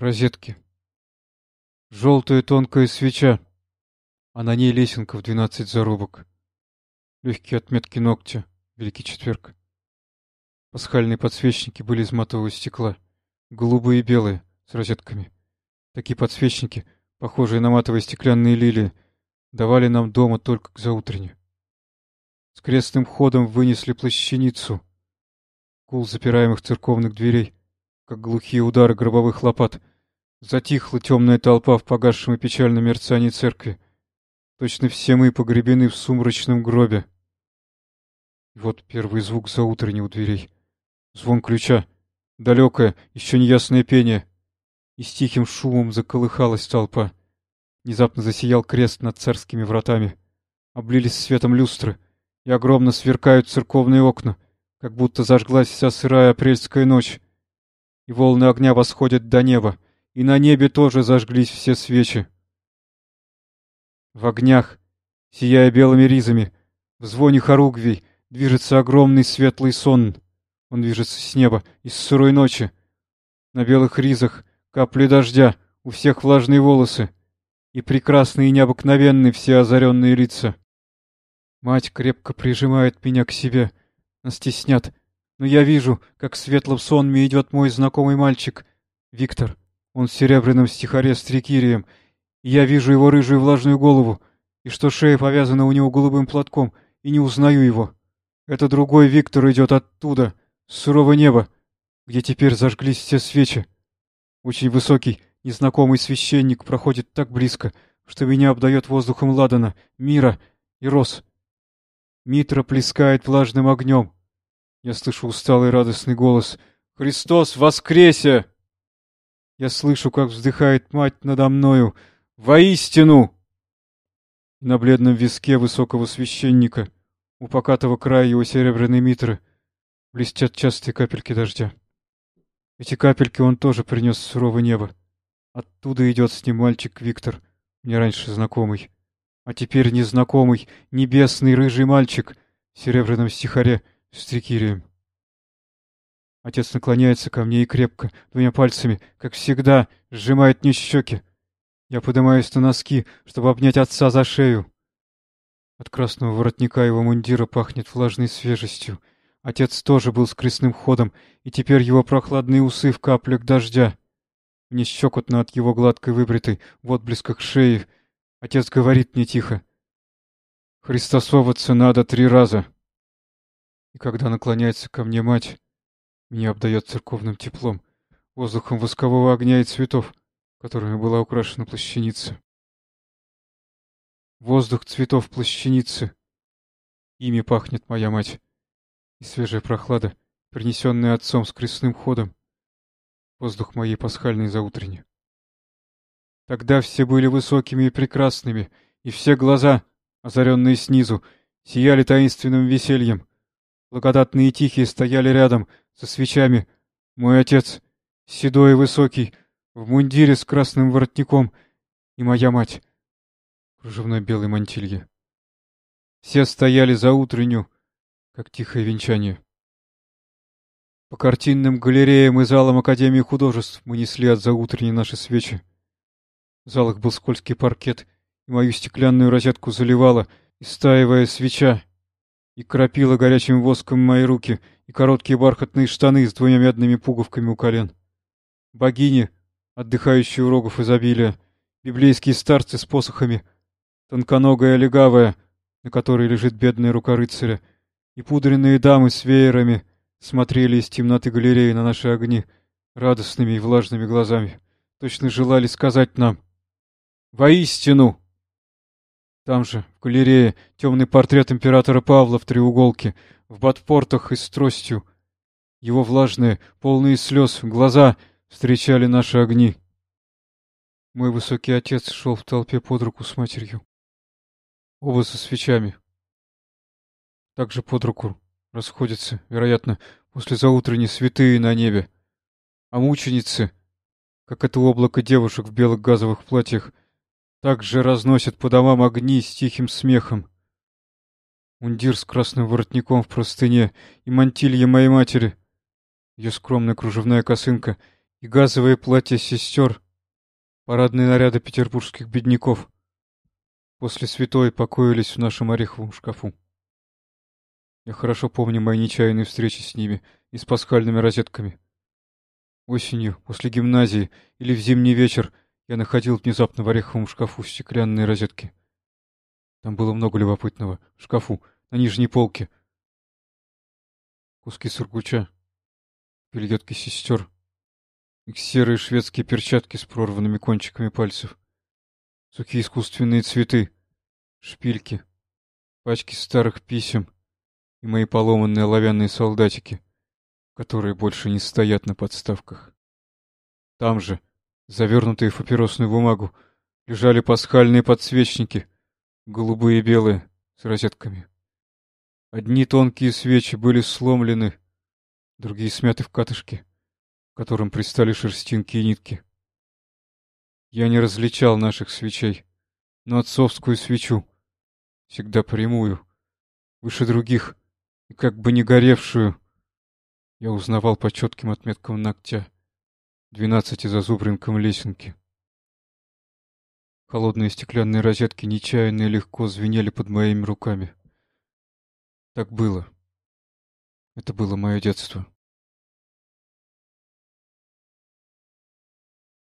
Розетки. Желтая тонкая свеча, а на ней лесенка в двенадцать зарубок. Легкие отметки ногтя, Великий Четверг. Пасхальные подсвечники были из матового стекла, голубые и белые, с розетками. Такие подсвечники, похожие на матовые стеклянные лилии, давали нам дома только к заутренне. С крестным ходом вынесли плащаницу. Кул запираемых церковных дверей, как глухие удары гробовых лопат. Затихла темная толпа в погасшем и печальном мерцании церкви. Точно все мы погребены в сумрачном гробе. И вот первый звук заутреннего у дверей. Звон ключа. Далекое, еще неясное пение. И с тихим шумом заколыхалась толпа. Внезапно засиял крест над царскими вратами. Облились светом люстры, и огромно сверкают церковные окна, как будто зажглась вся сырая апрельская ночь. И волны огня восходят до неба, и на небе тоже зажглись все свечи. В огнях, сияя белыми ризами, в звоне хоругвий, движется огромный светлый сон. Он движется с неба, из сырой ночи. На белых ризах капли дождя, у всех влажные волосы и прекрасные и необыкновенные все озаренные лица. Мать крепко прижимает меня к себе. Нас теснят. Но я вижу, как светло в сонме идет мой знакомый мальчик, Виктор. Он в серебряном стихаре с трикирием. Я вижу его рыжую влажную голову, и что шея повязана у него голубым платком, и не узнаю его. Это другой Виктор идет оттуда, с сурового неба, где теперь зажглись все свечи. Очень высокий, Незнакомый священник проходит так близко, что меня обдает воздухом ладана, мира и роз. Митра плескает влажным огнем. Я слышу усталый радостный голос «Христос воскресе!» Я слышу, как вздыхает мать надо мною «Воистину!» На бледном виске высокого священника, у покатого края его серебряной митры, блестят частые капельки дождя. Эти капельки он тоже принес с сурового неба. Оттуда идет с ним мальчик Виктор, мне раньше знакомый. А теперь незнакомый, небесный рыжий мальчик в серебряном стихаре с трикирием. Отец наклоняется ко мне и крепко, двумя пальцами, как всегда, сжимает мне щеки. Я поднимаюсь на носки, чтобы обнять отца за шею. От красного воротника его мундира пахнет влажной свежестью. Отец тоже был с крестным ходом, и теперь его прохладные усы в каплях дождя. Мне щекотно от его гладкой выбритой в отблесках шеи. Отец говорит мне тихо. Христосоваться надо три раза. И когда наклоняется ко мне мать, меня обдает церковным теплом, воздухом воскового огня и цветов, которыми была украшена плащаница. Воздух цветов плащаницы. Ими пахнет моя мать. И свежая прохлада, принесенная отцом с крестным ходом, воздух моей пасхальной заутренни. Тогда все были высокими и прекрасными, и все глаза, озаренные снизу, сияли таинственным весельем. Благодатные и тихие стояли рядом, со свечами. Мой отец, седой и высокий, в мундире с красным воротником, и моя мать, в кружевной белой мантилье. Все стояли за утренню, как тихое венчание. По картинным галереям и залам Академии художеств мы несли от заутренней наши свечи. В залах был скользкий паркет, и мою стеклянную розетку заливала, истаивая свеча, и кропила горячим воском мои руки и короткие бархатные штаны с двумя медными пуговками у колен. Богини, отдыхающие у рогов изобилия, библейские старцы с посохами, тонконогая легавая, на которой лежит бедная рука рыцаря, и пудренные дамы с веерами — смотрели из темноты галереи на наши огни радостными и влажными глазами. Точно желали сказать нам «Воистину!» Там же, в галерее, темный портрет императора Павла в треуголке, в батпортах и с тростью. Его влажные, полные слез, глаза встречали наши огни. Мой высокий отец шел в толпе под руку с матерью. Оба со свечами. Также под руку расходятся, вероятно, после заутренней святые на небе. А мученицы, как это облако девушек в белых газовых платьях, также разносят по домам огни с тихим смехом. Мундир с красным воротником в простыне и мантилья моей матери, ее скромная кружевная косынка и газовые платья сестер, парадные наряды петербургских бедняков после святой покоились в нашем ореховом шкафу. Я хорошо помню мои нечаянные встречи с ними и с пасхальными розетками. Осенью, после гимназии или в зимний вечер я находил внезапно в ореховом шкафу стеклянные розетки. Там было много любопытного. В шкафу, на нижней полке. Куски сургуча, пельетки сестер, их серые шведские перчатки с прорванными кончиками пальцев, сухие искусственные цветы, шпильки, пачки старых писем. И мои поломанные оловянные солдатики — которые больше не стоят на подставках. Там же, завернутые в папиросную бумагу, лежали пасхальные подсвечники, голубые и белые, с розетками. Одни тонкие свечи были сломлены, другие смяты в катышке, к которым пристали шерстинки и нитки. Я не различал наших свечей, но отцовскую свечу, всегда прямую, выше других, и как бы не горевшую, я узнавал по четким отметкам ногтя двенадцати зазубринкам лесенки. Холодные стеклянные розетки нечаянно и легко звенели под моими руками. Так было. Это было мое детство.